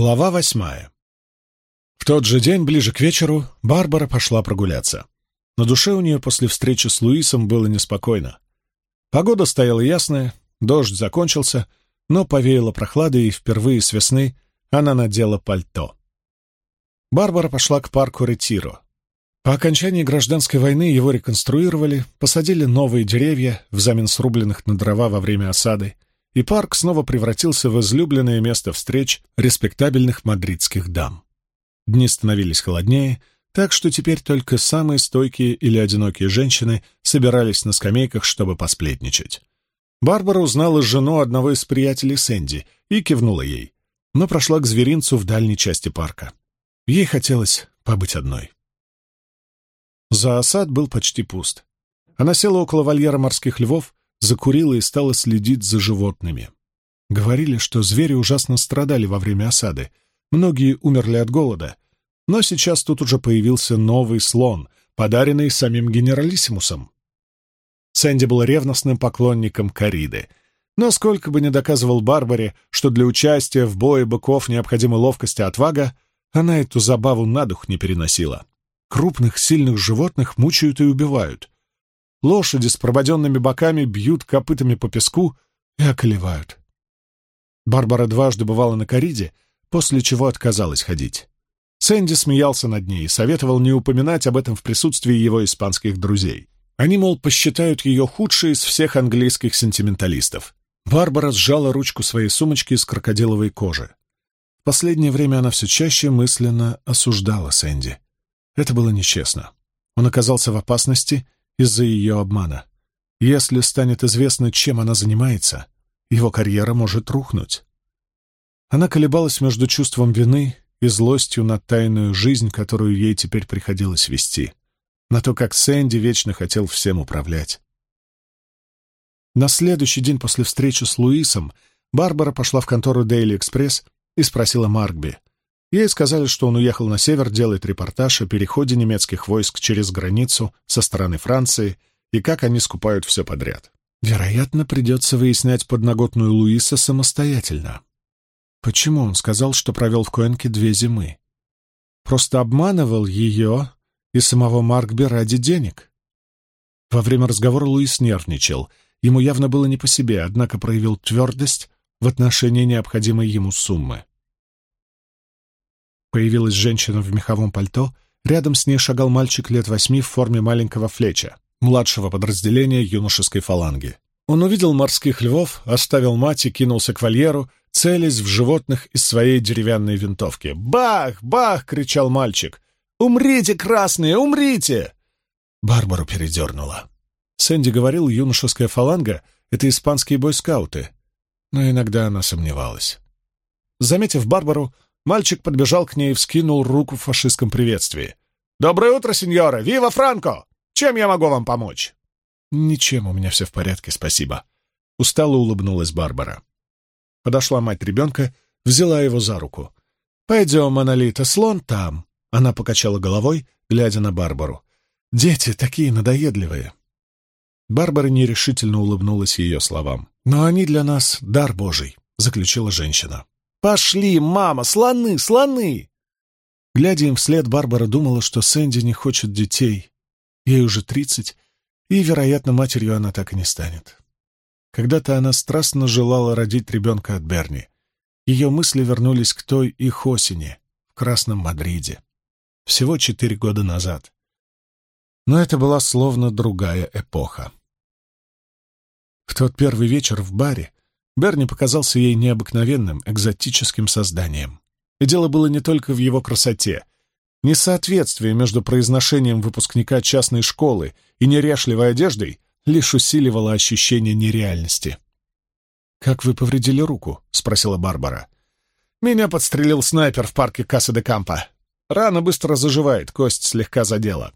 Глава восьмая. В тот же день, ближе к вечеру, Барбара пошла прогуляться. На душе у нее после встречи с Луисом было неспокойно. Погода стояла ясная, дождь закончился, но повеяло прохладой, и впервые с весны она надела пальто. Барбара пошла к парку Ретиро. По окончании гражданской войны его реконструировали, посадили новые деревья взамен срубленных на дрова во время осады, и парк снова превратился в излюбленное место встреч респектабельных мадридских дам. Дни становились холоднее, так что теперь только самые стойкие или одинокие женщины собирались на скамейках, чтобы посплетничать. Барбара узнала жену одного из приятелей Сэнди и кивнула ей, но прошла к зверинцу в дальней части парка. Ей хотелось побыть одной. Зоосад был почти пуст. Она села около вольера морских львов, закурила и стала следить за животными. Говорили, что звери ужасно страдали во время осады. Многие умерли от голода. Но сейчас тут уже появился новый слон, подаренный самим генералиссимусом. Сэнди был ревностным поклонником кориды. Но сколько бы ни доказывал Барбаре, что для участия в бое быков необходима ловкость и отвага, она эту забаву на дух не переносила. Крупных, сильных животных мучают и убивают. Лошади с прободенными боками бьют копытами по песку и околевают. Барбара дважды бывала на кориде, после чего отказалась ходить. Сэнди смеялся над ней и советовал не упоминать об этом в присутствии его испанских друзей. Они, мол, посчитают ее худшей из всех английских сентименталистов. Барбара сжала ручку своей сумочки из крокодиловой кожи. В последнее время она все чаще мысленно осуждала Сэнди. Это было нечестно. Он оказался в опасности — из-за ее обмана. Если станет известно, чем она занимается, его карьера может рухнуть. Она колебалась между чувством вины и злостью на тайную жизнь, которую ей теперь приходилось вести, на то, как Сэнди вечно хотел всем управлять. На следующий день после встречи с Луисом Барбара пошла в контору Daily Express и спросила Маркби, Ей сказали, что он уехал на север делать репортаж о переходе немецких войск через границу со стороны Франции и как они скупают все подряд. Вероятно, придется выяснять подноготную Луиса самостоятельно. Почему он сказал, что провел в Коэнке две зимы? Просто обманывал ее и самого Маркби ради денег. Во время разговора Луис нервничал. Ему явно было не по себе, однако проявил твердость в отношении необходимой ему суммы. Появилась женщина в меховом пальто, рядом с ней шагал мальчик лет восьми в форме маленького флеча, младшего подразделения юношеской фаланги. Он увидел морских львов, оставил мать и кинулся к вольеру, целясь в животных из своей деревянной винтовки. «Бах! Бах!» — кричал мальчик. «Умрите, красные, умрите!» Барбару передернула. Сэнди говорил, юношеская фаланга — это испанские бойскауты, но иногда она сомневалась. Заметив Барбару, Мальчик подбежал к ней и вскинул руку в фашистском приветствии. «Доброе утро, сеньора! Вива Франко! Чем я могу вам помочь?» «Ничем, у меня все в порядке, спасибо». Устало улыбнулась Барбара. Подошла мать ребенка, взяла его за руку. «Пойдем, Монолита, слон там». Она покачала головой, глядя на Барбару. «Дети такие надоедливые». Барбара нерешительно улыбнулась ее словам. «Но они для нас дар Божий», — заключила женщина. «Пошли, мама! Слоны! Слоны!» Глядя им вслед, Барбара думала, что Сэнди не хочет детей. Ей уже тридцать, и, вероятно, матерью она так и не станет. Когда-то она страстно желала родить ребенка от Берни. Ее мысли вернулись к той их осени в Красном Мадриде. Всего четыре года назад. Но это была словно другая эпоха. В тот первый вечер в баре Берни показался ей необыкновенным, экзотическим созданием. И дело было не только в его красоте. Несоответствие между произношением выпускника частной школы и неряшливой одеждой лишь усиливало ощущение нереальности. «Как вы повредили руку?» — спросила Барбара. «Меня подстрелил снайпер в парке Касса де Кампа. Рана быстро заживает, кость слегка задела.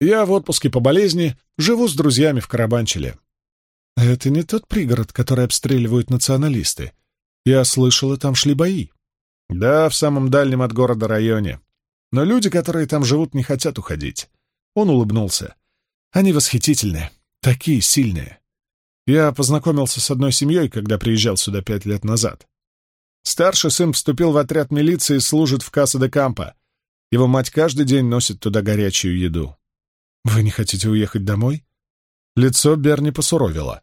Я в отпуске по болезни, живу с друзьями в Карабанчеле. Это не тот пригород, который обстреливают националисты. Я слышала, там шли бои. Да, в самом дальнем от города районе. Но люди, которые там живут, не хотят уходить. Он улыбнулся. Они восхитительные, такие сильные. Я познакомился с одной семьей, когда приезжал сюда пять лет назад. Старший сын вступил в отряд милиции и служит в Касса де Кампо. Его мать каждый день носит туда горячую еду. Вы не хотите уехать домой? Лицо Берни посуровило.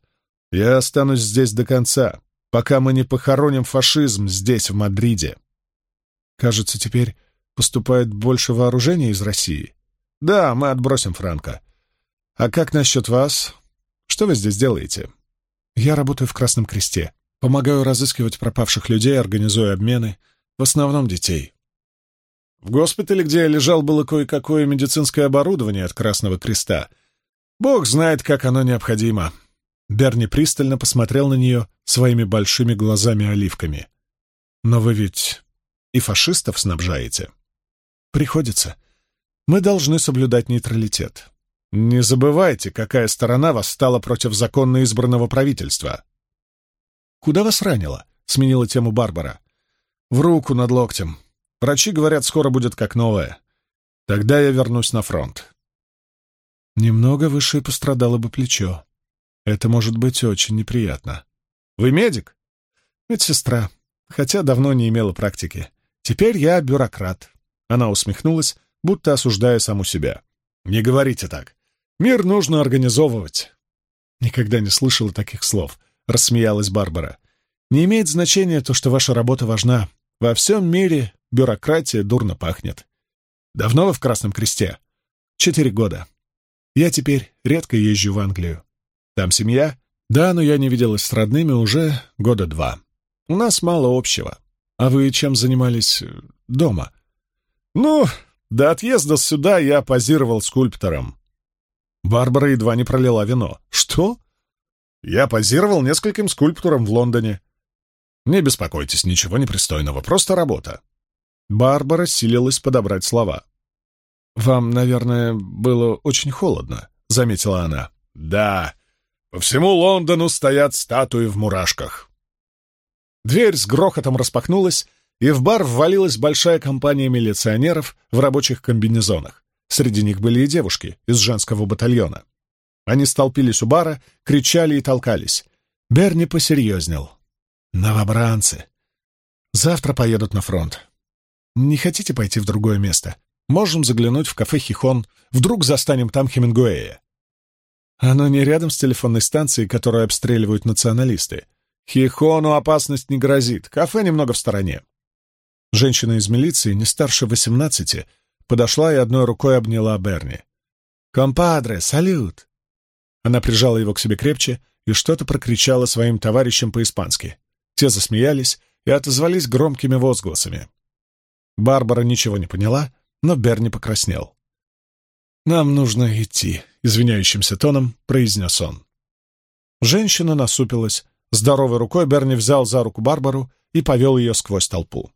Я останусь здесь до конца, пока мы не похороним фашизм здесь, в Мадриде. Кажется, теперь поступает больше вооружения из России. Да, мы отбросим Франка. А как насчет вас? Что вы здесь делаете? Я работаю в Красном Кресте. Помогаю разыскивать пропавших людей, организую обмены. В основном детей. В госпитале, где я лежал, было кое-какое медицинское оборудование от Красного Креста. Бог знает, как оно необходимо. Берни пристально посмотрел на нее своими большими глазами-оливками. «Но вы ведь и фашистов снабжаете?» «Приходится. Мы должны соблюдать нейтралитет. Не забывайте, какая сторона восстала против законно избранного правительства». «Куда вас ранило?» — сменила тему Барбара. «В руку над локтем. Врачи говорят, скоро будет как новое. Тогда я вернусь на фронт. Немного выше пострадало бы плечо. Это может быть очень неприятно. Вы медик? Медсестра, хотя давно не имела практики. Теперь я бюрократ. Она усмехнулась, будто осуждая саму себя. Не говорите так. Мир нужно организовывать. Никогда не слышала таких слов, рассмеялась Барбара. Не имеет значения то, что ваша работа важна. Во всем мире бюрократия дурно пахнет. Давно вы в Красном Кресте? Четыре года. Я теперь редко езжу в Англию. Там семья? Да, но я не виделась с родными уже года два. У нас мало общего. А вы чем занимались э, дома? Ну, до отъезда сюда я позировал скульптором. Барбара едва не пролила вино. Что? Я позировал нескольким скульптурам в Лондоне. Не беспокойтесь, ничего непристойного, просто работа. Барбара силилась подобрать слова. «Вам, наверное, было очень холодно», — заметила она. «Да, по всему Лондону стоят статуи в мурашках». Дверь с грохотом распахнулась, и в бар ввалилась большая компания милиционеров в рабочих комбинезонах. Среди них были и девушки из женского батальона. Они столпились у бара, кричали и толкались. Берни посерьезнел. «Новобранцы. Завтра поедут на фронт. Не хотите пойти в другое место? Можем заглянуть в кафе «Хихон». Вдруг застанем там Хемингуэя. Оно не рядом с телефонной станцией, которую обстреливают националисты. Хихону опасность не грозит. Кафе немного в стороне. Женщина из милиции, не старше восемнадцати, подошла и одной рукой обняла Берни. «Компадре, салют!» Она прижала его к себе крепче и что-то прокричала своим товарищам по-испански. Те засмеялись и отозвались громкими возгласами. Барбара ничего не поняла, но Берни покраснел. «Нам нужно идти», — извиняющимся тоном произнес он. Женщина насупилась. Здоровой рукой Берни взял за руку Барбару и повел ее сквозь толпу.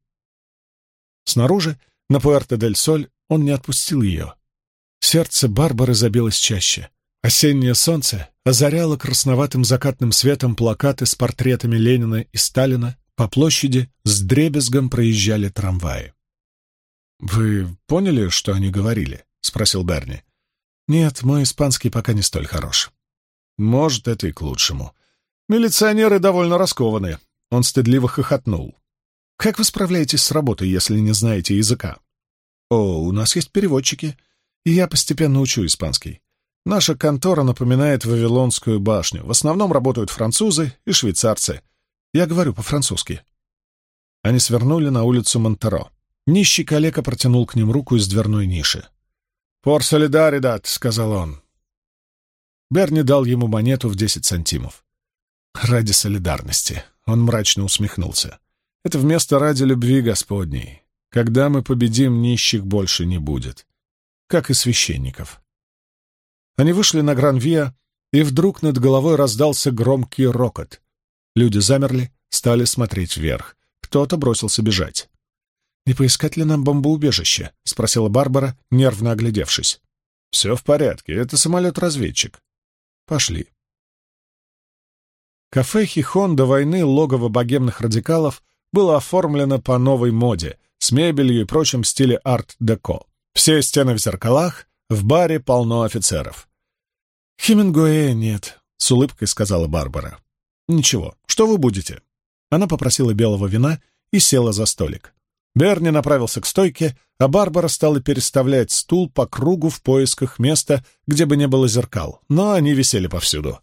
Снаружи, на Пуэрто-дель-Соль, он не отпустил ее. Сердце Барбары забилось чаще. Осеннее солнце озаряло красноватым закатным светом плакаты с портретами Ленина и Сталина, по площади с дребезгом проезжали трамваи. «Вы поняли, что они говорили?» — спросил Берни. «Нет, мой испанский пока не столь хорош». «Может, это и к лучшему. Милиционеры довольно раскованы». Он стыдливо хохотнул. «Как вы справляетесь с работой, если не знаете языка?» «О, у нас есть переводчики, и я постепенно учу испанский. Наша контора напоминает Вавилонскую башню. В основном работают французы и швейцарцы. Я говорю по-французски». Они свернули на улицу Монтеро. Нищий калека протянул к ним руку из дверной ниши. «Пор солидаридат», — сказал он. Берни дал ему монету в десять сантимов. «Ради солидарности», — он мрачно усмехнулся. «Это вместо ради любви Господней. Когда мы победим, нищих больше не будет. Как и священников». Они вышли на Гран-Виа, и вдруг над головой раздался громкий рокот. Люди замерли, стали смотреть вверх. Кто-то бросился бежать. «Не поискать ли нам бомбоубежище?» — спросила Барбара, нервно оглядевшись. «Все в порядке, это самолет-разведчик». «Пошли». Кафе «Хихон» до войны логово богемных радикалов было оформлено по новой моде, с мебелью и прочим в стиле арт-деко. Все стены в зеркалах, в баре полно офицеров. «Хемингуэя нет», — с улыбкой сказала Барбара. «Ничего, что вы будете?» Она попросила белого вина и села за столик. Берни направился к стойке, а Барбара стала переставлять стул по кругу в поисках места, где бы не было зеркал, но они висели повсюду.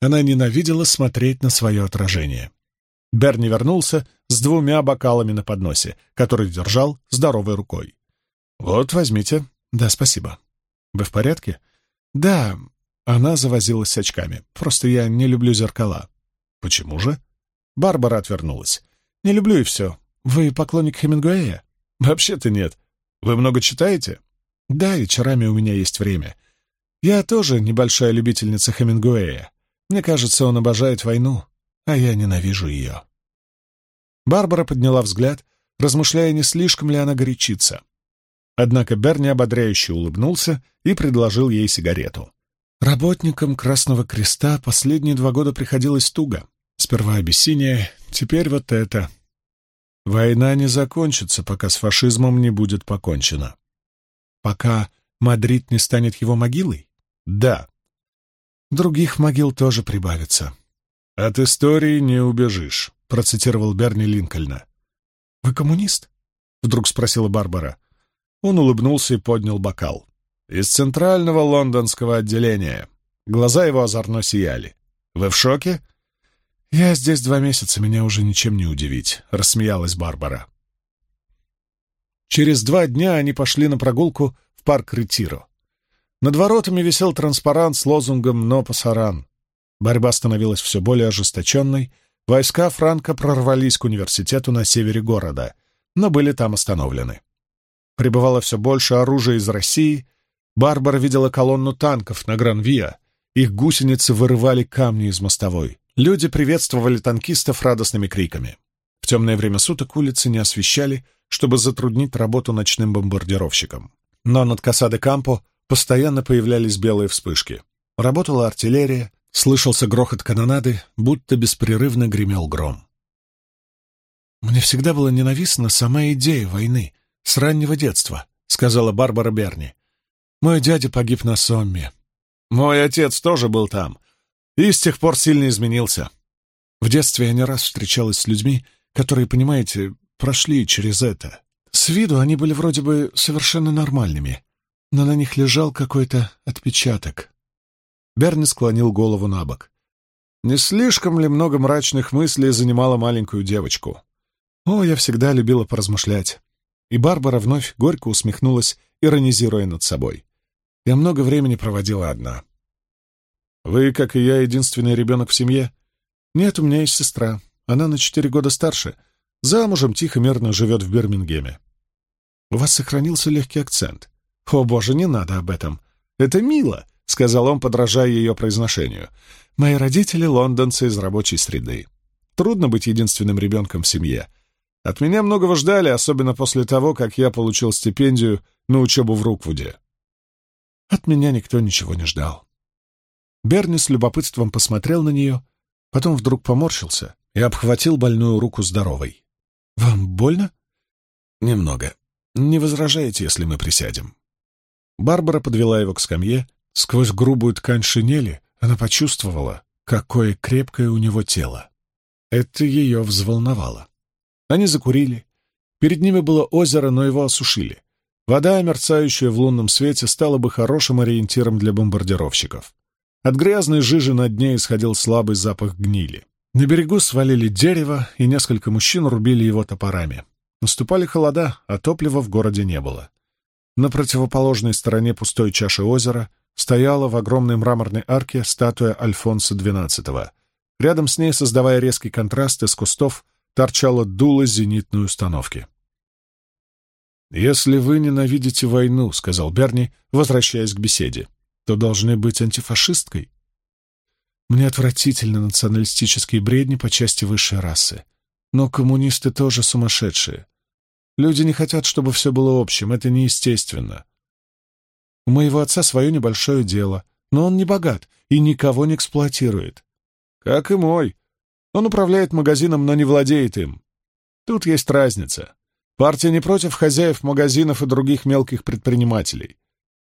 Она ненавидела смотреть на свое отражение. Берни вернулся с двумя бокалами на подносе, который держал здоровой рукой. «Вот, возьмите». «Да, спасибо». «Вы в порядке?» «Да». Она завозилась с очками. «Просто я не люблю зеркала». «Почему же?» Барбара отвернулась. «Не люблю и все. Вы поклонник Хемингуэя?» «Вообще-то нет. Вы много читаете?» «Да, вечерами у меня есть время. Я тоже небольшая любительница Хемингуэя. Мне кажется, он обожает войну, а я ненавижу ее». Барбара подняла взгляд, размышляя, не слишком ли она горячится. Однако Берни ободряюще улыбнулся и предложил ей сигарету. Работникам Красного Креста последние два года приходилось туго. Сперва Абиссиния, теперь вот это. Война не закончится, пока с фашизмом не будет покончено. Пока Мадрид не станет его могилой? Да. Других могил тоже прибавится. От истории не убежишь, процитировал Берни Линкольна. Вы коммунист? Вдруг спросила Барбара. Он улыбнулся и поднял бокал. «Из центрального лондонского отделения». Глаза его озорно сияли. «Вы в шоке?» «Я здесь два месяца, меня уже ничем не удивить», — рассмеялась Барбара. Через два дня они пошли на прогулку в парк Ретиро. Над воротами висел транспарант с лозунгом «Но пасаран». Борьба становилась все более ожесточенной. Войска Франка прорвались к университету на севере города, но были там остановлены. Прибывало все больше оружия из России. Барбара видела колонну танков на Гран-Виа. Их гусеницы вырывали камни из мостовой. Люди приветствовали танкистов радостными криками. В темное время суток улицы не освещали, чтобы затруднить работу ночным бомбардировщикам. Но над Касаде-Кампо постоянно появлялись белые вспышки. Работала артиллерия, слышался грохот канонады, будто беспрерывно гремел гром. Мне всегда была ненавистна сама идея войны — с раннего детства», — сказала Барбара Берни. «Мой дядя погиб на Сомме. Мой отец тоже был там и с тех пор сильно изменился. В детстве я не раз встречалась с людьми, которые, понимаете, прошли через это. С виду они были вроде бы совершенно нормальными, но на них лежал какой-то отпечаток». Берни склонил голову на бок. Не слишком ли много мрачных мыслей занимала маленькую девочку? О, я всегда любила поразмышлять. И Барбара вновь горько усмехнулась, иронизируя над собой. Я много времени проводила одна. «Вы, как и я, единственный ребенок в семье?» «Нет, у меня есть сестра. Она на четыре года старше. Замужем тихо-мирно живет в Бирмингеме». «У вас сохранился легкий акцент». «О, боже, не надо об этом. Это мило», — сказал он, подражая ее произношению. «Мои родители — лондонцы из рабочей среды. Трудно быть единственным ребенком в семье. От меня многого ждали, особенно после того, как я получил стипендию на учебу в Руквуде. От меня никто ничего не ждал. Берни с любопытством посмотрел на нее, потом вдруг поморщился и обхватил больную руку здоровой. «Вам больно?» «Немного. Не возражаете, если мы присядем?» Барбара подвела его к скамье. Сквозь грубую ткань шинели она почувствовала, какое крепкое у него тело. Это ее взволновало. Они закурили. Перед ними было озеро, но его осушили. Вода, мерцающая в лунном свете, стала бы хорошим ориентиром для бомбардировщиков. От грязной жижи на дне исходил слабый запах гнили. На берегу свалили дерево, и несколько мужчин рубили его топорами. Наступали холода, а топлива в городе не было. На противоположной стороне пустой чаши озера стояла в огромной мраморной арке статуя Альфонса XII. Рядом с ней, создавая резкий контраст из кустов, торчало дуло зенитной установки. «Если вы ненавидите войну, — сказал Берни, возвращаясь к беседе, — то должны быть антифашисткой. Мне отвратительны националистические бредни по части высшей расы. Но коммунисты тоже сумасшедшие. Люди не хотят, чтобы все было общим, это неестественно. У моего отца свое небольшое дело, но он не богат и никого не эксплуатирует. Как и мой, он управляет магазином, но не владеет им. Тут есть разница. Партия не против хозяев магазинов и других мелких предпринимателей.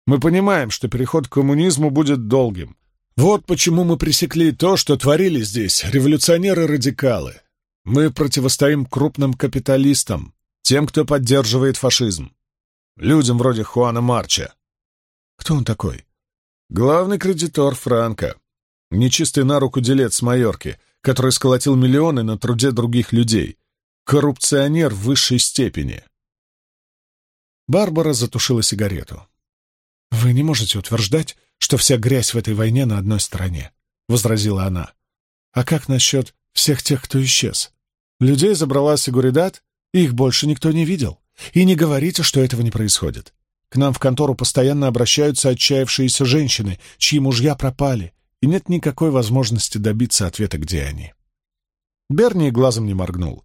Мы понимаем, что переход к коммунизму будет долгим. Вот почему мы пресекли то, что творили здесь революционеры-радикалы. Мы противостоим крупным капиталистам, тем, кто поддерживает фашизм. Людям вроде Хуана Марча. Кто он такой? Главный кредитор Франка. Нечистый на руку делец Майорки, который сколотил миллионы на труде других людей. Коррупционер высшей степени. Барбара затушила сигарету. «Вы не можете утверждать, что вся грязь в этой войне на одной стороне», — возразила она. «А как насчет всех тех, кто исчез? Людей забрала Сигуридат, их больше никто не видел. И не говорите, что этого не происходит. К нам в контору постоянно обращаются отчаявшиеся женщины, чьи мужья пропали, и нет никакой возможности добиться ответа, где они». Берни глазом не моргнул.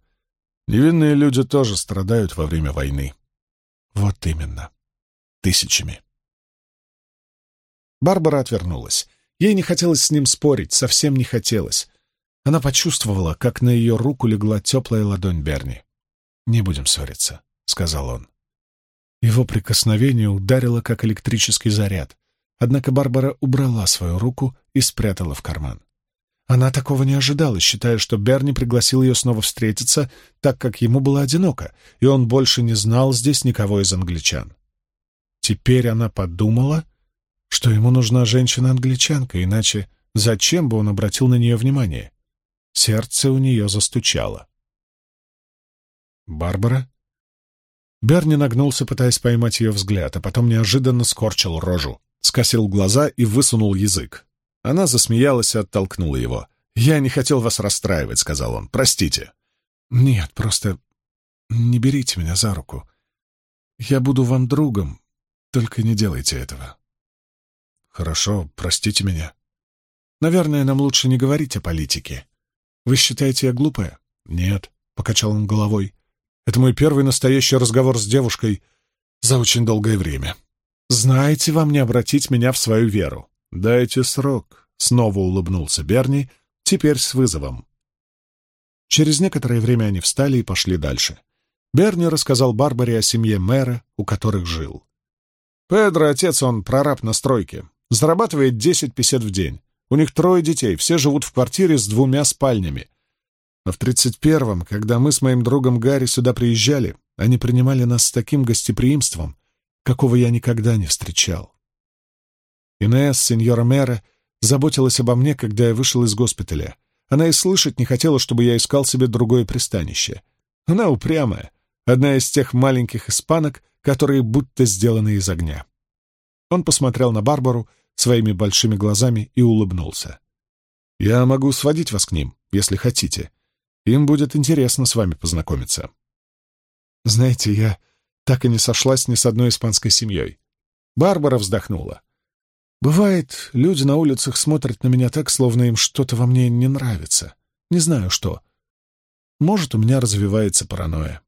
«Невинные люди тоже страдают во время войны», вот именно. Тысячами. Барбара отвернулась. Ей не хотелось с ним спорить, совсем не хотелось. Она почувствовала, как на ее руку легла теплая ладонь Берни. «Не будем ссориться», — сказал он. Его прикосновение ударило, как электрический заряд. Однако Барбара убрала свою руку и спрятала в карман. Она такого не ожидала, считая, что Берни пригласил ее снова встретиться, так как ему было одиноко, и он больше не знал здесь никого из англичан. Теперь она подумала, что ему нужна женщина-англичанка, иначе зачем бы он обратил на нее внимание? Сердце у нее застучало. «Барбара?» Берни нагнулся, пытаясь поймать ее взгляд, а потом неожиданно скорчил рожу, скосил глаза и высунул язык. Она засмеялась и оттолкнула его. «Я не хотел вас расстраивать», — сказал он. «Простите». «Нет, просто не берите меня за руку. Я буду вам другом, только не делайте этого». «Хорошо, простите меня. Наверное, нам лучше не говорить о политике. Вы считаете, я глупая?» «Нет», — покачал он головой. «Это мой первый настоящий разговор с девушкой за очень долгое время. Знаете вам не обратить меня в свою веру. «Дайте срок», — снова улыбнулся Берни, теперь с вызовом. Через некоторое время они встали и пошли дальше. Берни рассказал Барбаре о семье мэра, у которых жил. «Педро, отец, он прораб на стройке. Зарабатывает десять песет в день. У них трое детей, все живут в квартире с двумя спальнями. Но в тридцать первом, когда мы с моим другом Гарри сюда приезжали, они принимали нас с таким гостеприимством, какого я никогда не встречал. Инесс, сеньора мэра, заботилась обо мне, когда я вышел из госпиталя. Она и слышать не хотела, чтобы я искал себе другое пристанище. Она упрямая, одна из тех маленьких испанок, которые будто сделаны из огня. Он посмотрел на Барбару своими большими глазами и улыбнулся. «Я могу сводить вас к ним, если хотите. Им будет интересно с вами познакомиться». «Знаете, я так и не сошлась ни с одной испанской семьей». Барбара вздохнула. Бывает, люди на улицах смотрят на меня так, словно им что-то во мне не нравится. Не знаю что. Может, у меня развивается паранойя.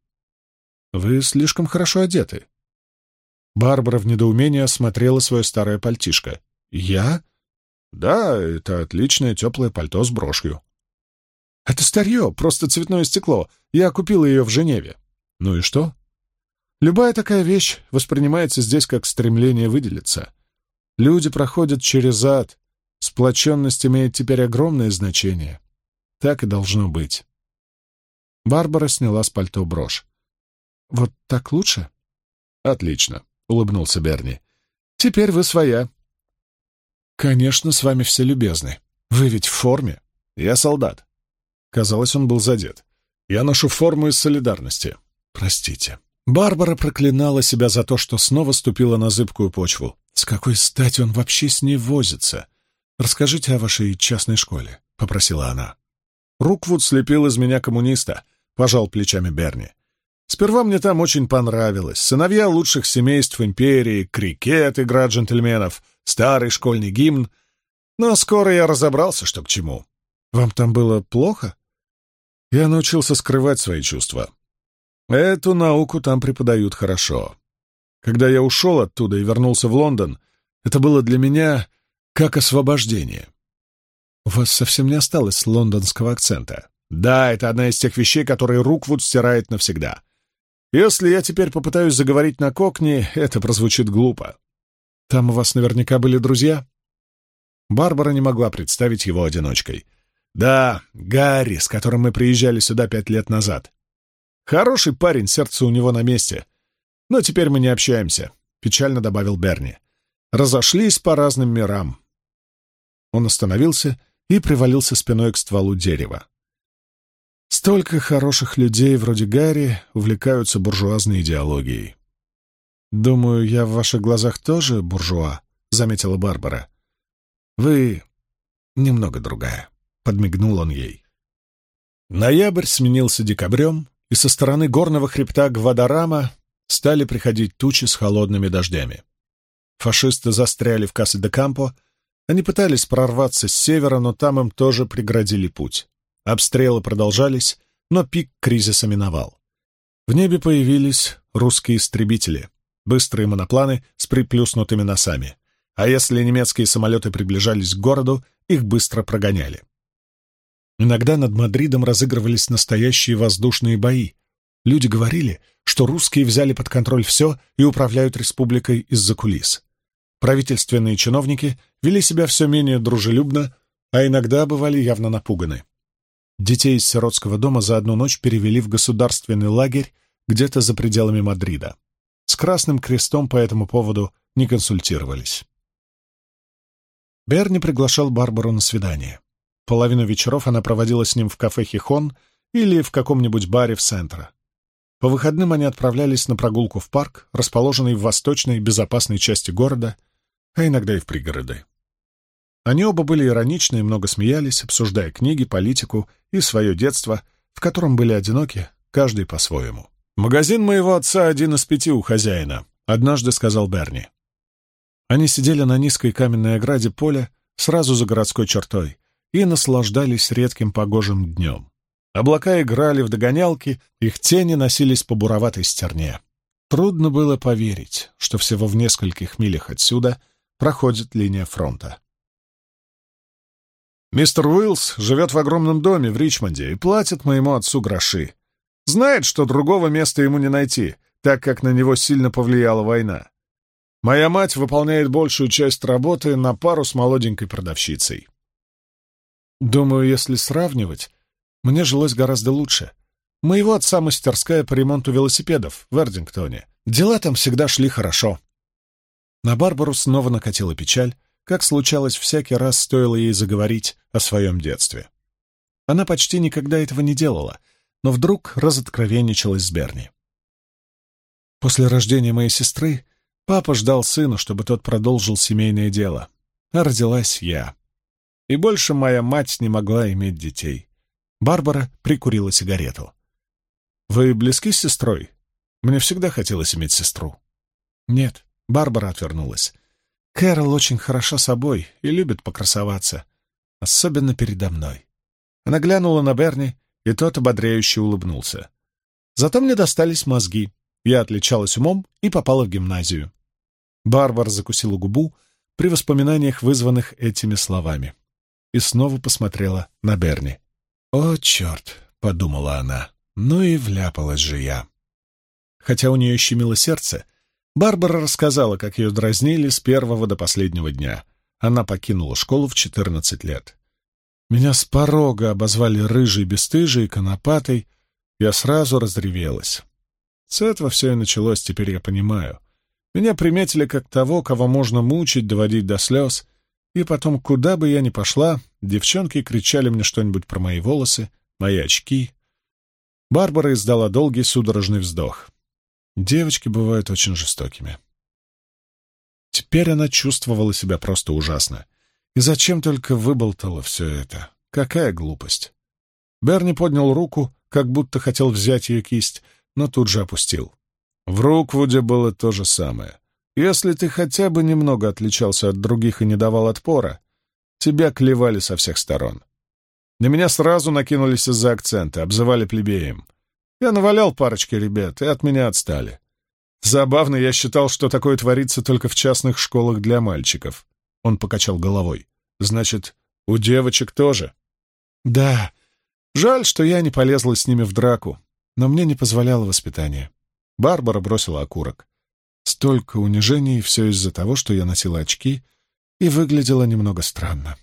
Вы слишком хорошо одеты. Барбара в недоумении осмотрела свое старое пальтишко. Я? Да, это отличное теплое пальто с брошью. Это старье, просто цветное стекло. Я купил ее в Женеве. Ну и что? Любая такая вещь воспринимается здесь как стремление выделиться. Люди проходят через ад. Сплоченность имеет теперь огромное значение. Так и должно быть. Барбара сняла с пальто брошь. «Вот так лучше?» «Отлично», — улыбнулся Берни. «Теперь вы своя». «Конечно, с вами все любезны. Вы ведь в форме. Я солдат». Казалось, он был задет. «Я ношу форму из солидарности. Простите». Барбара проклинала себя за то, что снова ступила на зыбкую почву. С какой стати он вообще с ней возится? Расскажите о вашей частной школе, — попросила она. Руквуд слепил из меня коммуниста, — пожал плечами Берни. Сперва мне там очень понравилось. Сыновья лучших семейств империи, крикет, игра джентльменов, старый школьный гимн. Но скоро я разобрался, что к чему. Вам там было плохо? Я научился скрывать свои чувства. Эту науку там преподают хорошо. Когда я ушел оттуда и вернулся в Лондон, это было для меня как освобождение. У вас совсем не осталось лондонского акцента. Да, это одна из тех вещей, которые Руквуд стирает навсегда. Если я теперь попытаюсь заговорить на кокни, это прозвучит глупо. Там у вас наверняка были друзья? Барбара не могла представить его одиночкой. «Да, Гарри, с которым мы приезжали сюда пять лет назад. Хороший парень, сердце у него на месте. Но теперь мы не общаемся», — печально добавил Берни. «Разошлись по разным мирам». Он остановился и привалился спиной к стволу дерева. Столько хороших людей вроде Гарри увлекаются буржуазной идеологией. «Думаю, я в ваших глазах тоже буржуа», — заметила Барбара. «Вы немного другая», — подмигнул он ей. Ноябрь сменился декабрем, и со стороны горного хребта Гвадарама стали приходить тучи с холодными дождями. Фашисты застряли в Кассе-де-Кампо, они пытались прорваться с севера, но там им тоже преградили путь. Обстрелы продолжались, но пик кризиса миновал. В небе появились русские истребители, быстрые монопланы с приплюснутыми носами. А если немецкие самолеты приближались к городу, их быстро прогоняли. Иногда над Мадридом разыгрывались настоящие воздушные бои. Люди говорили, что русские взяли под контроль все и управляют республикой из-за кулис. Правительственные чиновники вели себя все менее дружелюбно, а иногда бывали явно напуганы. Детей из сиротского дома за одну ночь перевели в государственный лагерь где-то за пределами Мадрида. С Красным Крестом по этому поводу не консультировались. Берни приглашал Барбару на свидание. Половину вечеров она проводила с ним в кафе «Хихон» или в каком-нибудь баре в центре. По выходным они отправлялись на прогулку в парк, расположенный в восточной безопасной части города, а иногда и в пригороды. Они оба были ироничны и много смеялись, обсуждая книги, политику и свое детство, в котором были одиноки, каждый по-своему. «Магазин моего отца один из пяти у хозяина», — однажды сказал Берни. Они сидели на низкой каменной ограде поля, сразу за городской чертой, и наслаждались редким погожим днем. Облака играли в догонялки, их тени носились по буроватой стерне. Трудно было поверить, что всего в нескольких милях отсюда проходит линия фронта. Мистер Уиллс живет в огромном доме в Ричмонде и платит моему отцу гроши. Знает, что другого места ему не найти, так как на него сильно повлияла война. Моя мать выполняет большую часть работы на пару с молоденькой продавщицей. Думаю, если сравнивать, мне жилось гораздо лучше. Моего отца мастерская по ремонту велосипедов в Эрдингтоне. Дела там всегда шли хорошо. На Барбару снова накатила печаль, как случалось всякий раз, стоило ей заговорить о своем детстве. Она почти никогда этого не делала, но вдруг разоткровенничалась с Берни. После рождения моей сестры папа ждал сына, чтобы тот продолжил семейное дело, а родилась я. И больше моя мать не могла иметь детей. Барбара прикурила сигарету. «Вы близки с сестрой? Мне всегда хотелось иметь сестру». «Нет», — Барбара отвернулась. Кэрол очень хороша собой и любит покрасоваться, особенно передо мной. Она глянула на Берни, и тот ободряюще улыбнулся. Зато мне достались мозги. Я отличалась умом и попала в гимназию. Барбара закусила губу при воспоминаниях, вызванных этими словами, и снова посмотрела на Берни. «О, черт!» — подумала она. «Ну и вляпалась же я». Хотя у нее щемило сердце, Барбара рассказала, как ее дразнили с первого до последнего дня. Она покинула школу в четырнадцать лет. Меня с порога обозвали рыжей, бесстыжей, конопатой. Я сразу разревелась. С этого все и началось, теперь я понимаю. Меня приметили как того, кого можно мучить, доводить до слез. И потом, куда бы я ни пошла, девчонки кричали мне что-нибудь про мои волосы, мои очки. Барбара издала долгий судорожный вздох. Девочки бывают очень жестокими. Теперь она чувствовала себя просто ужасно. И зачем только выболтала все это? Какая глупость! Берни поднял руку, как будто хотел взять ее кисть, но тут же опустил. В Руквуде было то же самое. Если ты хотя бы немного отличался от других и не давал отпора, тебя клевали со всех сторон. На меня сразу накинулись из-за акцента, обзывали плебеем. Я навалял парочке ребят, и от меня отстали. Забавно, я считал, что такое творится только в частных школах для мальчиков. Он покачал головой. Значит, у девочек тоже? Да. Жаль, что я не полезла с ними в драку, но мне не позволяло воспитание. Барбара бросила окурок. Столько унижений, все из-за того, что я носила очки и выглядела немного странно.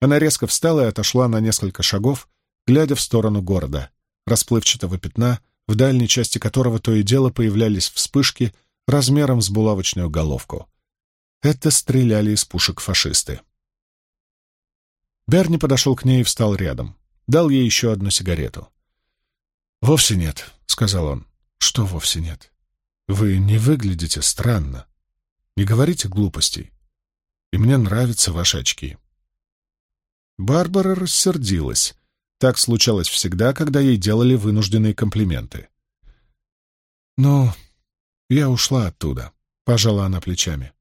Она резко встала и отошла на несколько шагов, глядя в сторону города, расплывчатого пятна, в дальней части которого то и дело появлялись вспышки размером с булавочную головку. Это стреляли из пушек фашисты. Берни подошел к ней и встал рядом. Дал ей еще одну сигарету. «Вовсе нет», — сказал он. «Что вовсе нет? Вы не выглядите странно. Не говорите глупостей. И мне нравятся ваши очки». Барбара рассердилась. Так случалось всегда, когда ей делали вынужденные комплименты. «Ну, я ушла оттуда», — пожала она плечами.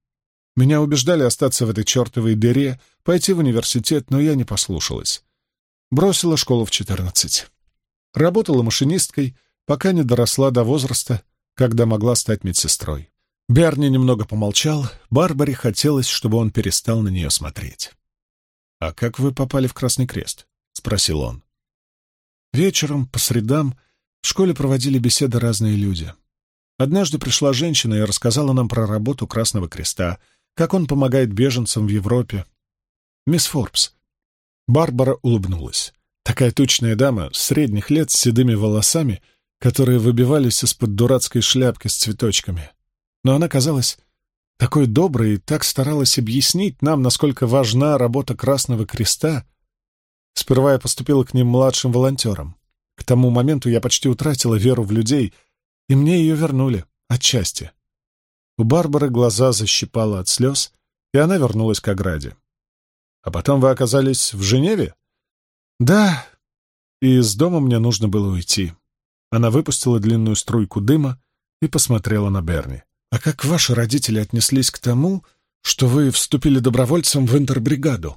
«Меня убеждали остаться в этой чертовой дыре, пойти в университет, но я не послушалась. Бросила школу в четырнадцать. Работала машинисткой, пока не доросла до возраста, когда могла стать медсестрой. Берни немного помолчал, Барбаре хотелось, чтобы он перестал на нее смотреть. «А как вы попали в Красный Крест?» — спросил он. Вечером, по средам, в школе проводили беседы разные люди. Однажды пришла женщина и рассказала нам про работу Красного Креста, как он помогает беженцам в Европе. Мисс Форбс. Барбара улыбнулась. Такая тучная дама, средних лет, с седыми волосами, которые выбивались из-под дурацкой шляпки с цветочками. Но она казалась такой доброй и так старалась объяснить нам, насколько важна работа Красного Креста. Сперва я поступила к ним младшим волонтером. К тому моменту я почти утратила веру в людей, и мне ее вернули, отчасти. У Барбары глаза защипало от слез, и она вернулась к ограде. «А потом вы оказались в Женеве?» «Да, и из дома мне нужно было уйти». Она выпустила длинную струйку дыма и посмотрела на Берни. «А как ваши родители отнеслись к тому, что вы вступили добровольцем в интербригаду?»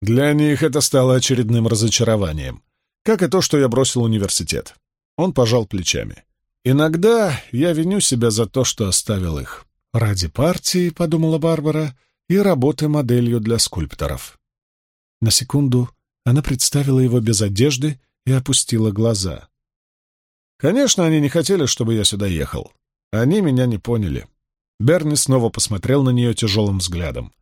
Для них это стало очередным разочарованием, как и то, что я бросил университет. Он пожал плечами. «Иногда я виню себя за то, что оставил их. Ради партии, — подумала Барбара, — и работы моделью для скульпторов». На секунду она представила его без одежды и опустила глаза. «Конечно, они не хотели, чтобы я сюда ехал. Они меня не поняли. Берни снова посмотрел на нее тяжелым взглядом.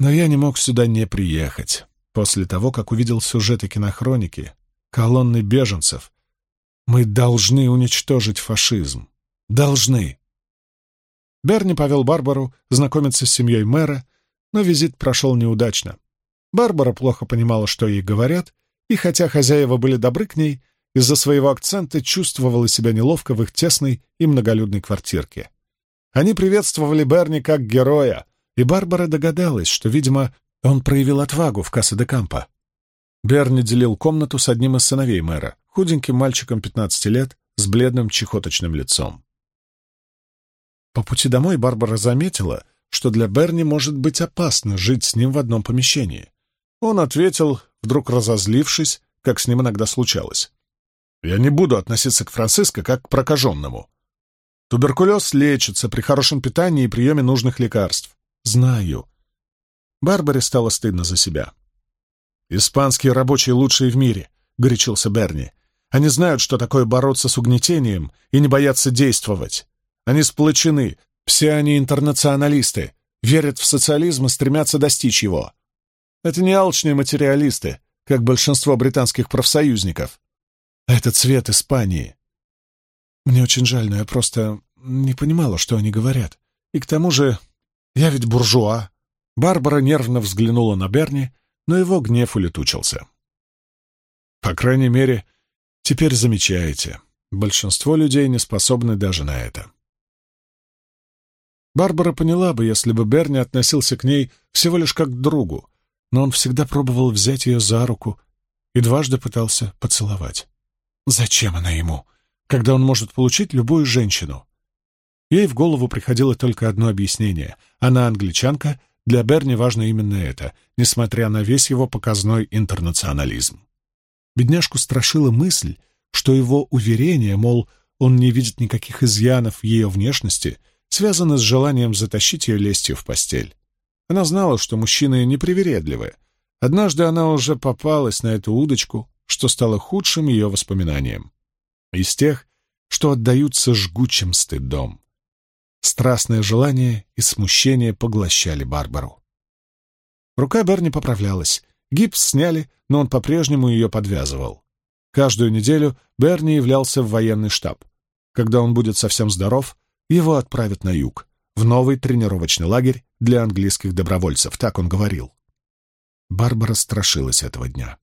Но я не мог сюда не приехать. После того, как увидел сюжеты кинохроники, колонны беженцев, мы должны уничтожить фашизм. Должны. Берни повел Барбару знакомиться с семьей мэра, но визит прошел неудачно. Барбара плохо понимала, что ей говорят, и хотя хозяева были добры к ней, из-за своего акцента чувствовала себя неловко в их тесной и многолюдной квартирке. Они приветствовали Берни как героя, и Барбара догадалась, что, видимо, он проявил отвагу в Кассе де Кампо. Берни делил комнату с одним из сыновей мэра, худеньким мальчиком 15 лет, с бледным чехоточным лицом. По пути домой Барбара заметила, что для Берни может быть опасно жить с ним в одном помещении. Он ответил, вдруг разозлившись, как с ним иногда случалось. Я не буду относиться к Франциско как к прокаженному. Туберкулез лечится при хорошем питании и приеме нужных лекарств. Знаю. Барбаре стало стыдно за себя. «Испанские рабочие лучшие в мире», — горячился Берни. «Они знают, что такое бороться с угнетением и не боятся действовать. Они сплочены, все они интернационалисты, верят в социализм и стремятся достичь его. Это не алчные материалисты, как большинство британских профсоюзников. Это цвет Испании. Мне очень жаль, но я просто не понимала, что они говорят. И к тому же, я ведь буржуа. Барбара нервно взглянула на Берни, но его гнев улетучился. По крайней мере, теперь замечаете. Большинство людей не способны даже на это. Барбара поняла бы, если бы Берни относился к ней всего лишь как к другу, но он всегда пробовал взять ее за руку и дважды пытался поцеловать. Зачем она ему, когда он может получить любую женщину? Ей в голову приходило только одно объяснение. Она англичанка, для Берни важно именно это, несмотря на весь его показной интернационализм. Бедняжку страшила мысль, что его уверение, мол, он не видит никаких изъянов в ее внешности, связано с желанием затащить ее лестью в постель. Она знала, что мужчины непривередливы. Однажды она уже попалась на эту удочку, что стало худшим ее воспоминанием. Из тех, что отдаются жгучим стыдом. Страстное желание и смущение поглощали Барбару. Рука Берни поправлялась, Гипс сняли, но он по-прежнему ее подвязывал. Каждую неделю Берни являлся в военный штаб. Когда он будет совсем здоров, его отправят на юг, в новый тренировочный лагерь для английских добровольцев, так он говорил. Барбара страшилась этого дня.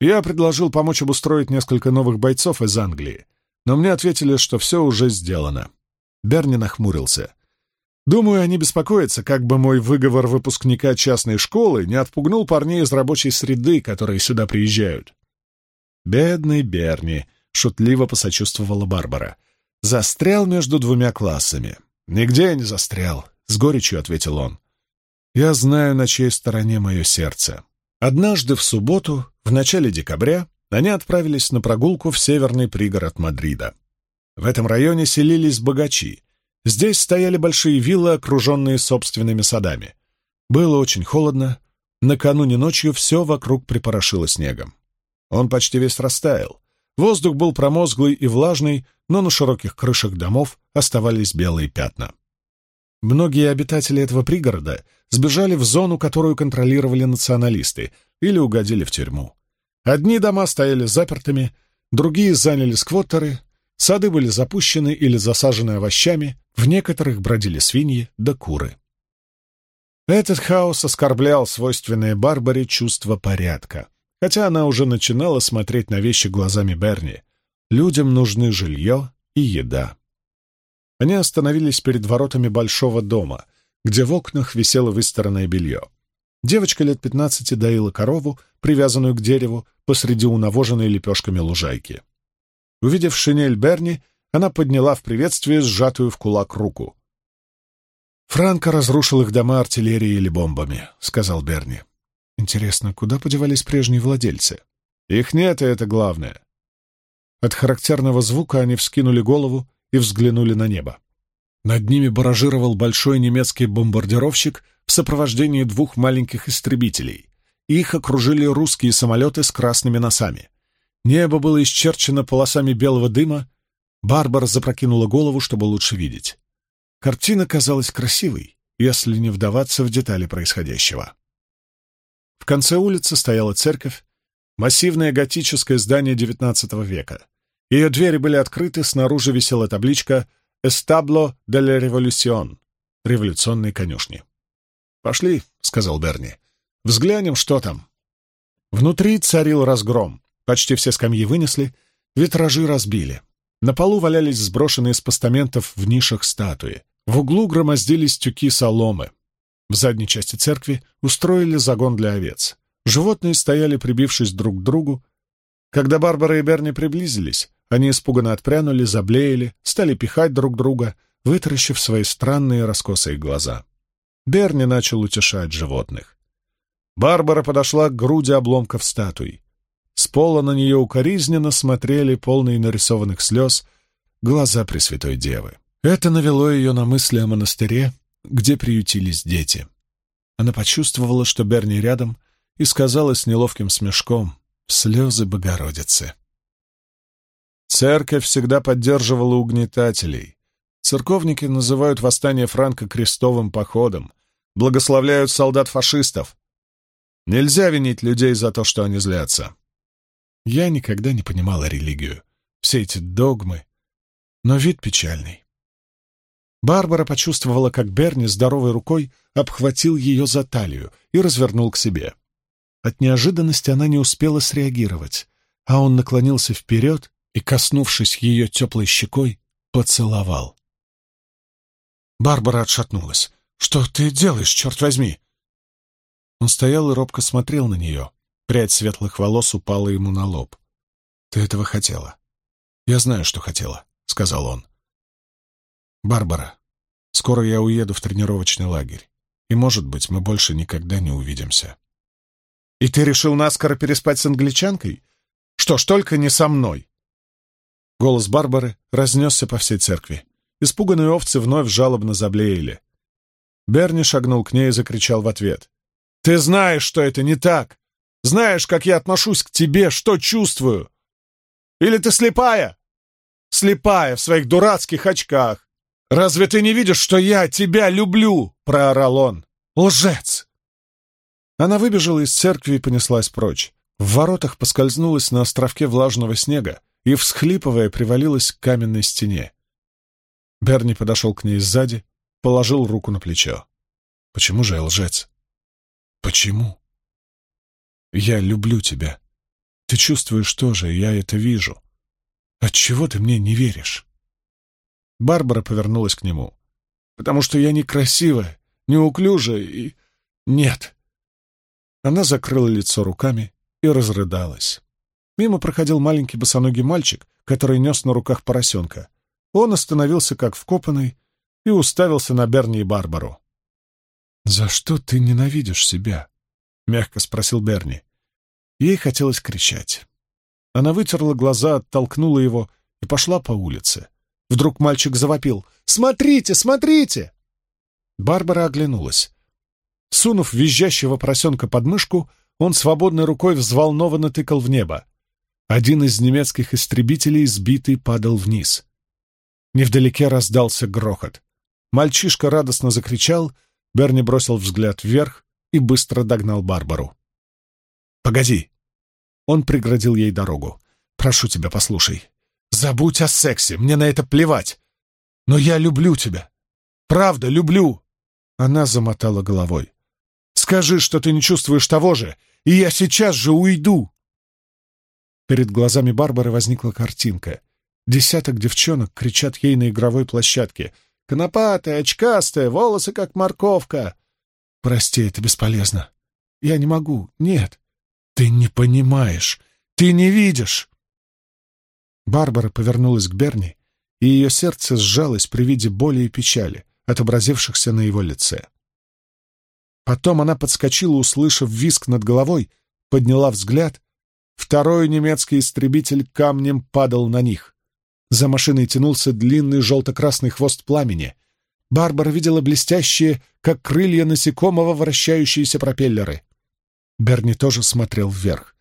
Я предложил помочь обустроить несколько новых бойцов из Англии, но мне ответили, что все уже сделано. Берни нахмурился. Думаю, они беспокоятся, как бы мой выговор выпускника частной школы не отпугнул парней из рабочей среды, которые сюда приезжают. «Бедный Берни», — шутливо посочувствовала Барбара. «Застрял между двумя классами». «Нигде я не застрял», — с горечью ответил он. «Я знаю, на чьей стороне мое сердце». Однажды в субботу, в начале декабря, они отправились на прогулку в северный пригород Мадрида. В этом районе селились богачи, Здесь стояли большие виллы, окруженные собственными садами. Было очень холодно. Накануне ночью все вокруг припорошило снегом. Он почти весь растаял. Воздух был промозглый и влажный, но на широких крышах домов оставались белые пятна. Многие обитатели этого пригорода сбежали в зону, которую контролировали националисты, или угодили в тюрьму. Одни дома стояли запертыми, другие заняли сквоттеры, Сады были запущены или засажены овощами, в некоторых бродили свиньи да куры. Этот хаос оскорблял свойственное Барбаре чувство порядка, хотя она уже начинала смотреть на вещи глазами Берни. Людям нужны жилье и еда. Они остановились перед воротами большого дома, где в окнах висело выстиранное белье. Девочка лет пятнадцати доила корову, привязанную к дереву, посреди унавоженной лепешками лужайки. Увидев шинель Берни, она подняла в приветствие сжатую в кулак руку. «Франко разрушил их дома артиллерией или бомбами», — сказал Берни. «Интересно, куда подевались прежние владельцы?» «Их нет, и это главное». От характерного звука они вскинули голову и взглянули на небо. Над ними баражировал большой немецкий бомбардировщик в сопровождении двух маленьких истребителей. Их окружили русские самолеты с красными носами. Небо было исчерчено полосами белого дыма. Барбара запрокинула голову, чтобы лучше видеть. Картина казалась красивой, если не вдаваться в детали происходящего. В конце улицы стояла церковь, массивное готическое здание XIX века. Ее двери были открыты, снаружи висела табличка «Эстабло де ла революцион» — революционные конюшни. «Пошли», — сказал Берни, — «взглянем, что там». Внутри царил разгром. Почти все скамьи вынесли, витражи разбили. На полу валялись сброшенные с постаментов в нишах статуи. В углу громоздились тюки соломы. В задней части церкви устроили загон для овец. Животные стояли, прибившись друг к другу. Когда Барбара и Берни приблизились, они испуганно отпрянули, заблеяли, стали пихать друг друга, вытаращив свои странные раскосые глаза. Берни начал утешать животных. Барбара подошла к груди обломков статуй. С пола на нее укоризненно смотрели полные нарисованных слез глаза Пресвятой Девы. Это навело ее на мысли о монастыре, где приютились дети. Она почувствовала, что Берни рядом, и сказала с неловким смешком «Слезы Богородицы». Церковь всегда поддерживала угнетателей. Церковники называют восстание Франка крестовым походом, благословляют солдат-фашистов. Нельзя винить людей за то, что они злятся. Я никогда не понимала религию, все эти догмы, но вид печальный. Барбара почувствовала, как Берни здоровой рукой обхватил ее за талию и развернул к себе. От неожиданности она не успела среагировать, а он наклонился вперед и, коснувшись ее теплой щекой, поцеловал. Барбара отшатнулась. «Что ты делаешь, черт возьми?» Он стоял и робко смотрел на нее. Прядь светлых волос упала ему на лоб. «Ты этого хотела?» «Я знаю, что хотела», — сказал он. «Барбара, скоро я уеду в тренировочный лагерь, и, может быть, мы больше никогда не увидимся». «И ты решил наскоро переспать с англичанкой? Что ж, только не со мной!» Голос Барбары разнесся по всей церкви. Испуганные овцы вновь жалобно заблеяли. Берни шагнул к ней и закричал в ответ. «Ты знаешь, что это не так! Знаешь, как я отношусь к тебе, что чувствую? Или ты слепая? Слепая в своих дурацких очках. Разве ты не видишь, что я тебя люблю?» — проорал он. «Лжец!» Она выбежала из церкви и понеслась прочь. В воротах поскользнулась на островке влажного снега и, всхлипывая, привалилась к каменной стене. Берни подошел к ней сзади, положил руку на плечо. «Почему же я лжец?» «Почему?» «Я люблю тебя. Ты чувствуешь тоже, я это вижу. Отчего ты мне не веришь?» Барбара повернулась к нему. «Потому что я некрасивая, неуклюжая и... Нет!» Она закрыла лицо руками и разрыдалась. Мимо проходил маленький босоногий мальчик, который нес на руках поросенка. Он остановился как вкопанный и уставился на Берни и Барбару. «За что ты ненавидишь себя?» — мягко спросил Берни. Ей хотелось кричать. Она вытерла глаза, оттолкнула его и пошла по улице. Вдруг мальчик завопил. «Смотрите, смотрите!» Барбара оглянулась. Сунув визжащего поросенка под мышку, он свободной рукой взволнованно тыкал в небо. Один из немецких истребителей, сбитый, падал вниз. Невдалеке раздался грохот. Мальчишка радостно закричал, Берни бросил взгляд вверх и быстро догнал Барбару. «Погоди!» Он преградил ей дорогу. «Прошу тебя, послушай. Забудь о сексе, мне на это плевать. Но я люблю тебя. Правда, люблю!» Она замотала головой. «Скажи, что ты не чувствуешь того же, и я сейчас же уйду!» Перед глазами Барбары возникла картинка. Десяток девчонок кричат ей на игровой площадке. «Конопатая, очкастая, волосы как морковка!» «Прости, это бесполезно. Я не могу. Нет. Ты не понимаешь. Ты не видишь!» Барбара повернулась к Берни, и ее сердце сжалось при виде боли и печали, отобразившихся на его лице. Потом она подскочила, услышав виск над головой, подняла взгляд Второй немецкий истребитель камнем падал на них. За машиной тянулся длинный желто-красный хвост пламени. Барбара видела блестящие, как крылья насекомого, вращающиеся пропеллеры. Берни тоже смотрел вверх.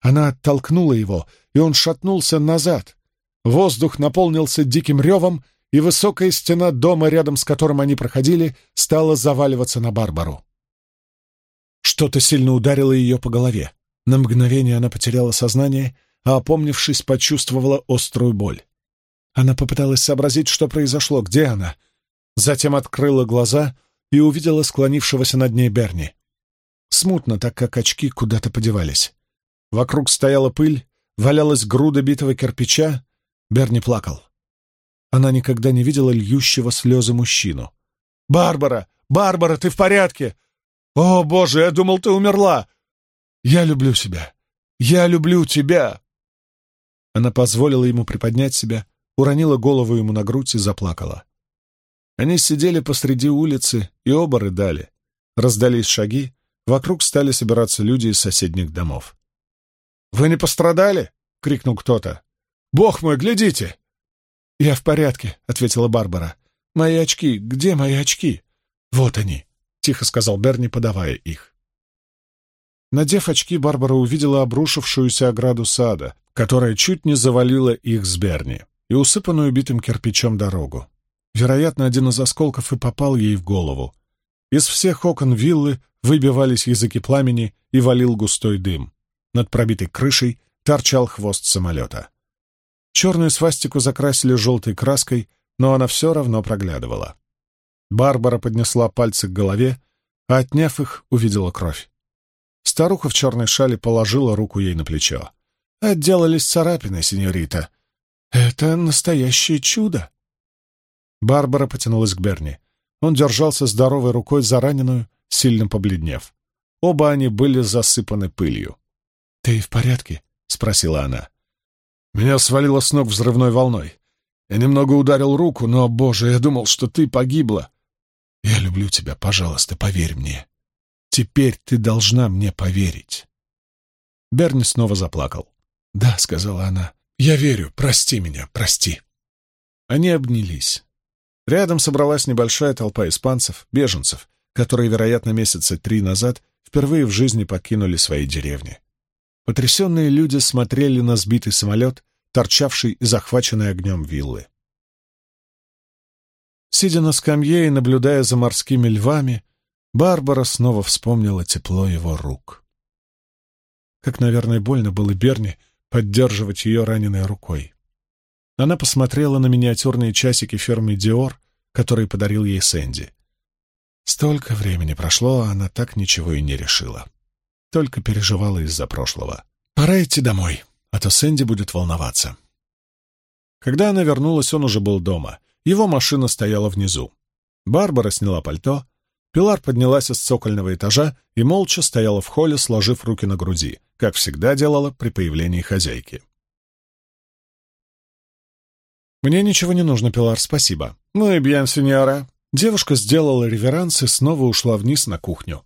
Она оттолкнула его, и он шатнулся назад. Воздух наполнился диким ревом, и высокая стена дома, рядом с которым они проходили, стала заваливаться на Барбару. Что-то сильно ударило ее по голове. На мгновение она потеряла сознание, а, опомнившись, почувствовала острую боль. Она попыталась сообразить, что произошло, где она. Затем открыла глаза и увидела склонившегося над ней Берни. Смутно, так как очки куда-то подевались. Вокруг стояла пыль, валялась груда битого кирпича. Берни плакал. Она никогда не видела льющего слезы мужчину. «Барбара! Барбара, ты в порядке? О, боже, я думал, ты умерла! «Я люблю себя! Я люблю тебя!» Она позволила ему приподнять себя, уронила голову ему на грудь и заплакала. Они сидели посреди улицы и оба рыдали. Раздались шаги, вокруг стали собираться люди из соседних домов. «Вы не пострадали?» — крикнул кто-то. «Бог мой, глядите!» «Я в порядке», — ответила Барбара. «Мои очки, где мои очки?» «Вот они», — тихо сказал Берни, подавая их. Надев очки, Барбара увидела обрушившуюся ограду сада, которая чуть не завалила их с Берни, и усыпанную битым кирпичом дорогу. Вероятно, один из осколков и попал ей в голову. Из всех окон виллы выбивались языки пламени и валил густой дым. Над пробитой крышей торчал хвост самолета. Черную свастику закрасили желтой краской, но она все равно проглядывала. Барбара поднесла пальцы к голове, а, отняв их, увидела кровь. Старуха в черной шале положила руку ей на плечо. «Отделались царапины, сеньорита. Это настоящее чудо!» Барбара потянулась к Берни. Он держался здоровой рукой за раненую, сильно побледнев. Оба они были засыпаны пылью. «Ты в порядке?» — спросила она. «Меня свалило с ног взрывной волной. Я немного ударил руку, но, боже, я думал, что ты погибла. Я люблю тебя, пожалуйста, поверь мне». Теперь ты должна мне поверить. Берни снова заплакал. «Да», — сказала она, — «я верю, прости меня, прости». Они обнялись. Рядом собралась небольшая толпа испанцев, беженцев, которые, вероятно, месяца три назад впервые в жизни покинули свои деревни. Потрясенные люди смотрели на сбитый самолет, торчавший и захваченный огнем виллы. Сидя на скамье и наблюдая за морскими львами, Барбара снова вспомнила тепло его рук. Как, наверное, больно было Берни поддерживать ее раненой рукой. Она посмотрела на миниатюрные часики фирмы Диор, которые подарил ей Сэнди. Столько времени прошло, а она так ничего и не решила. Только переживала из-за прошлого. Пора идти домой, а то Сэнди будет волноваться. Когда она вернулась, он уже был дома. Его машина стояла внизу. Барбара сняла пальто. Пилар поднялась с цокольного этажа и молча стояла в холле, сложив руки на груди, как всегда делала при появлении хозяйки. «Мне ничего не нужно, Пилар, спасибо». «Ну и бьян, сеньора». Девушка сделала реверанс и снова ушла вниз на кухню.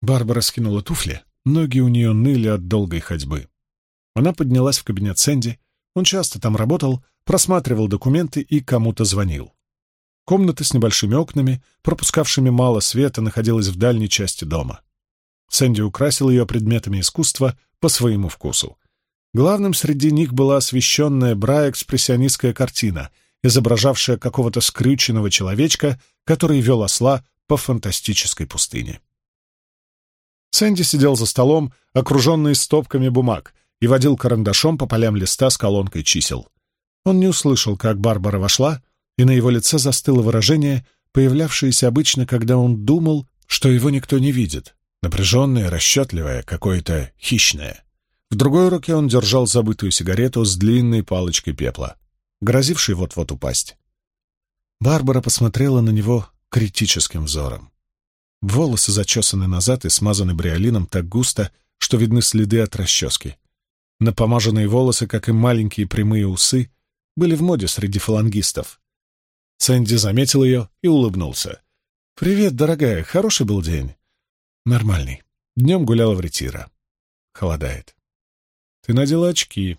Барбара скинула туфли, ноги у нее ныли от долгой ходьбы. Она поднялась в кабинет Сэнди, он часто там работал, просматривал документы и кому-то звонил. Комната с небольшими окнами, пропускавшими мало света, находилась в дальней части дома. Сэнди украсил ее предметами искусства по своему вкусу. Главным среди них была освещенная бра-экспрессионистская картина, изображавшая какого-то скрюченного человечка, который вел осла по фантастической пустыне. Сэнди сидел за столом, окруженный стопками бумаг, и водил карандашом по полям листа с колонкой чисел. Он не услышал, как Барбара вошла, и на его лице застыло выражение, появлявшееся обычно, когда он думал, что его никто не видит, напряженное, расчетливое, какое-то хищное. В другой руке он держал забытую сигарету с длинной палочкой пепла, грозившей вот-вот упасть. Барбара посмотрела на него критическим взором. Волосы зачесаны назад и смазаны бриолином так густо, что видны следы от расчески. Напомаженные волосы, как и маленькие прямые усы, были в моде среди фалангистов. Сэнди заметил ее и улыбнулся. «Привет, дорогая, хороший был день?» «Нормальный. Днем гуляла в ретира. Холодает». «Ты надела очки».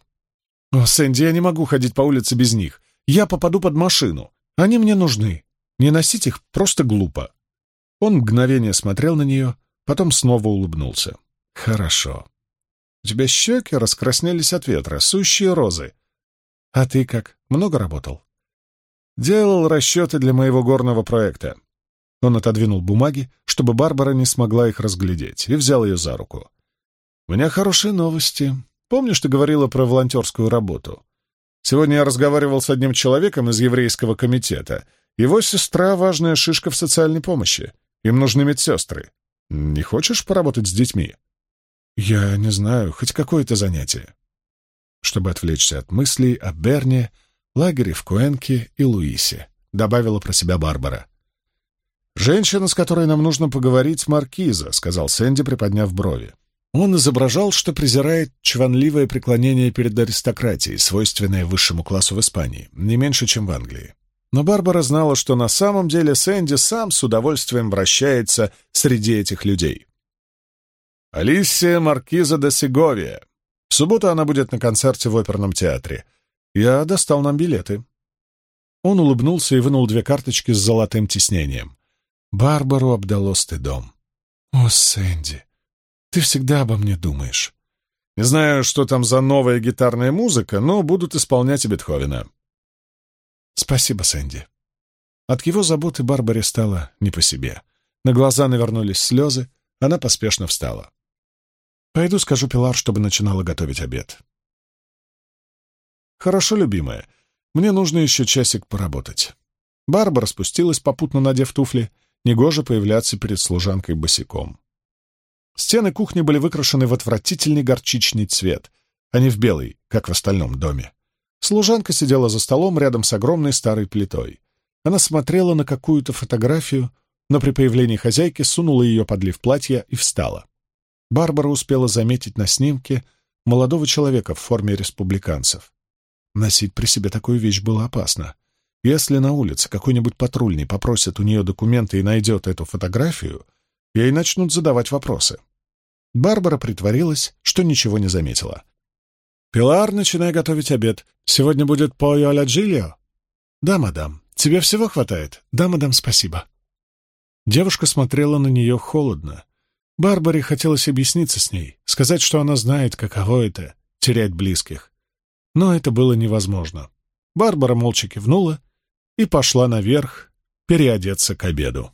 «О, Сэнди, я не могу ходить по улице без них. Я попаду под машину. Они мне нужны. Не носить их просто глупо». Он мгновение смотрел на нее, потом снова улыбнулся. «Хорошо. У тебя щеки раскраснелись от ветра, сущие розы. А ты как, много работал? Делал расчеты для моего горного проекта. Он отодвинул бумаги, чтобы Барбара не смогла их разглядеть, и взял ее за руку. «У меня хорошие новости. Помнишь, ты говорила про волонтерскую работу? Сегодня я разговаривал с одним человеком из еврейского комитета. Его сестра — важная шишка в социальной помощи. Им нужны медсестры. Не хочешь поработать с детьми?» Я не знаю, хоть какое-то занятие. Чтобы отвлечься от мыслей о Берне, лагере в Куэнке и Луисе, добавила про себя Барбара. «Женщина, с которой нам нужно поговорить, маркиза», — сказал Сэнди, приподняв брови. Он изображал, что презирает чванливое преклонение перед аристократией, свойственное высшему классу в Испании, не меньше, чем в Англии. Но Барбара знала, что на самом деле Сэнди сам с удовольствием вращается среди этих людей. Алисия Маркиза де Сеговия. В субботу она будет на концерте в оперном театре. Я достал нам билеты». Он улыбнулся и вынул две карточки с золотым тиснением. Барбару обдало стыдом. «О, Сэнди, ты всегда обо мне думаешь. Не знаю, что там за новая гитарная музыка, но будут исполнять и Бетховена». «Спасибо, Сэнди». От его заботы Барбаре стало не по себе. На глаза навернулись слезы, она поспешно встала. Пойду скажу Пилар, чтобы начинала готовить обед. Хорошо, любимая. Мне нужно еще часик поработать. Барбара спустилась, попутно надев туфли. Негоже появляться перед служанкой босиком. Стены кухни были выкрашены в отвратительный горчичный цвет, а не в белый, как в остальном доме. Служанка сидела за столом рядом с огромной старой плитой. Она смотрела на какую-то фотографию, но при появлении хозяйки сунула ее под лиф платья и встала. Барбара успела заметить на снимке молодого человека в форме республиканцев. Носить при себе такую вещь было опасно. Если на улице какой-нибудь патрульный попросит у нее документы и найдет эту фотографию, ей начнут задавать вопросы. Барбара притворилась, что ничего не заметила. «Пилар, начинай готовить обед. Сегодня будет пойо ля Джильо?» «Да, мадам. Тебе всего хватает?» «Да, мадам, спасибо». Девушка смотрела на нее холодно, Барбаре хотелось объясниться с ней, сказать, что она знает, каково это — терять близких. Но это было невозможно. Барбара молча кивнула и пошла наверх переодеться к обеду.